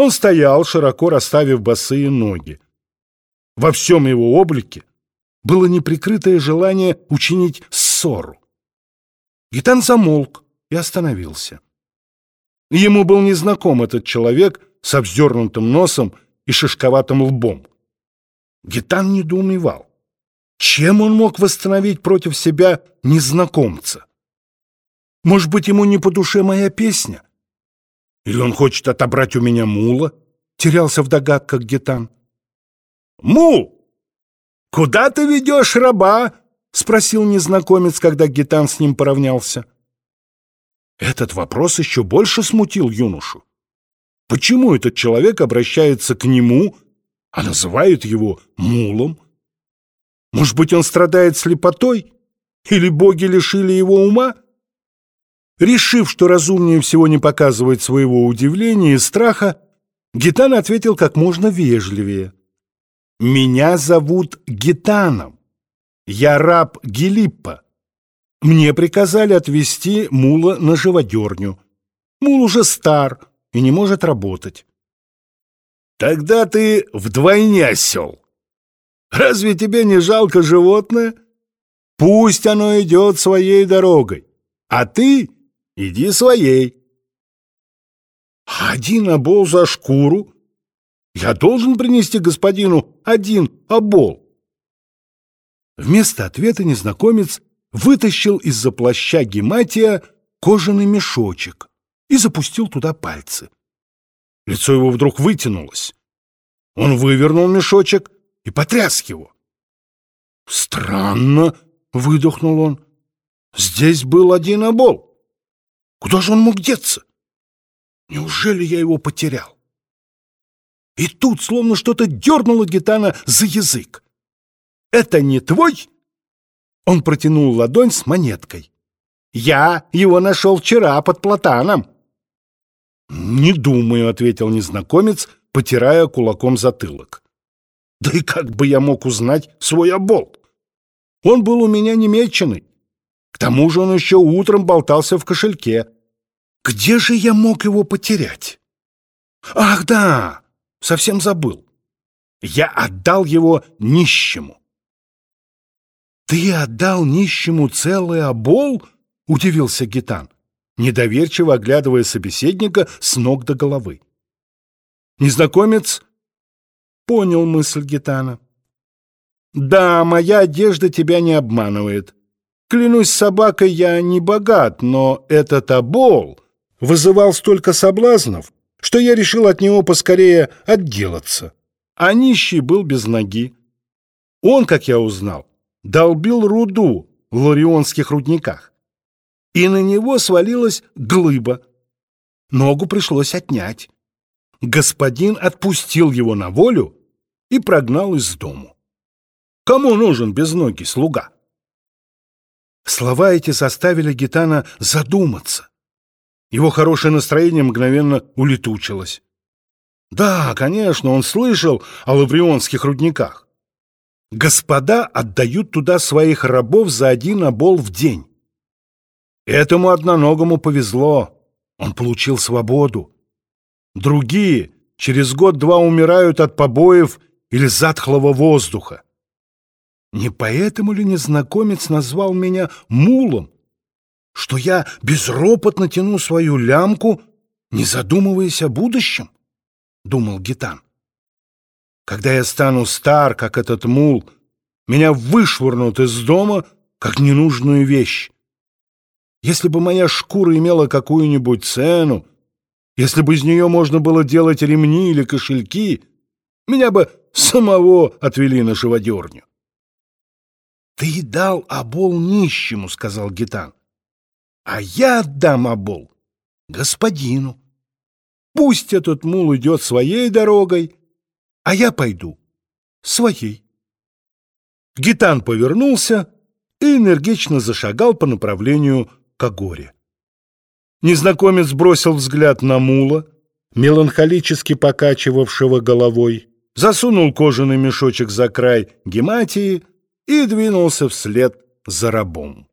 Он стоял, широко расставив босые ноги. Во всем его облике было неприкрытое желание учинить ссору. Гитан замолк и остановился. Ему был незнаком этот человек с вздернутым носом и шишковатым лбом. Гитан недоумевал. Чем он мог восстановить против себя незнакомца? Может быть, ему не по душе моя песня? Или он хочет отобрать у меня мула? Терялся в догадках Гитан. «Мул! Куда ты ведешь раба?» — спросил незнакомец, когда Гитан с ним поравнялся. Этот вопрос еще больше смутил юношу. Почему этот человек обращается к нему, а называет его мулом? Может быть, он страдает слепотой? Или боги лишили его ума? Решив, что разумнее всего не показывать своего удивления и страха, Гитан ответил как можно вежливее. «Меня зовут Гитаном. Я раб Гелиппа. Мне приказали отвезти мула на живодерню. Мул уже стар и не может работать». «Тогда ты вдвойне осел. Разве тебе не жалко животное? Пусть оно идет своей дорогой, а ты Иди своей. Один обол за шкуру? Я должен принести господину один обол. Вместо ответа незнакомец вытащил из-за плаща гематия кожаный мешочек и запустил туда пальцы. Лицо его вдруг вытянулось. Он вывернул мешочек и потряс его. «Странно», — выдохнул он, — «здесь был один обол». Куда же он мог деться? Неужели я его потерял? И тут словно что-то дернуло Гитана за язык. «Это не твой?» Он протянул ладонь с монеткой. «Я его нашел вчера под платаном». «Не думаю», — ответил незнакомец, потирая кулаком затылок. «Да и как бы я мог узнать свой обол? Он был у меня немеченный. К тому же он еще утром болтался в кошельке. Где же я мог его потерять? Ах, да, совсем забыл. Я отдал его нищему. «Ты отдал нищему целый обол?» — удивился Гитан, недоверчиво оглядывая собеседника с ног до головы. Незнакомец понял мысль Гитана. «Да, моя одежда тебя не обманывает. Клянусь собакой, я не богат, но этот обол вызывал столько соблазнов, что я решил от него поскорее отделаться. А нищий был без ноги. Он, как я узнал, долбил руду в ларионских рудниках. И на него свалилась глыба. Ногу пришлось отнять. Господин отпустил его на волю и прогнал из дому. Кому нужен безногий слуга? Слова эти заставили Гитана задуматься. Его хорошее настроение мгновенно улетучилось. Да, конечно, он слышал о лаврионских рудниках. Господа отдают туда своих рабов за один обол в день. Этому одноногому повезло. Он получил свободу. Другие через год-два умирают от побоев или затхлого воздуха. Не поэтому ли незнакомец назвал меня мулом, что я безропотно тяну свою лямку, не задумываясь о будущем? — думал Гитан. Когда я стану стар, как этот мул, меня вышвырнут из дома, как ненужную вещь. Если бы моя шкура имела какую-нибудь цену, если бы из нее можно было делать ремни или кошельки, меня бы самого отвели на живодерню. «Ты дал обол нищему», — сказал Гитан. «А я отдам обол господину. Пусть этот мул идет своей дорогой, а я пойду своей». Гитан повернулся и энергично зашагал по направлению к Агоре. Незнакомец бросил взгляд на мула, меланхолически покачивавшего головой, засунул кожаный мешочек за край гематии и двинулся вслед за рабом.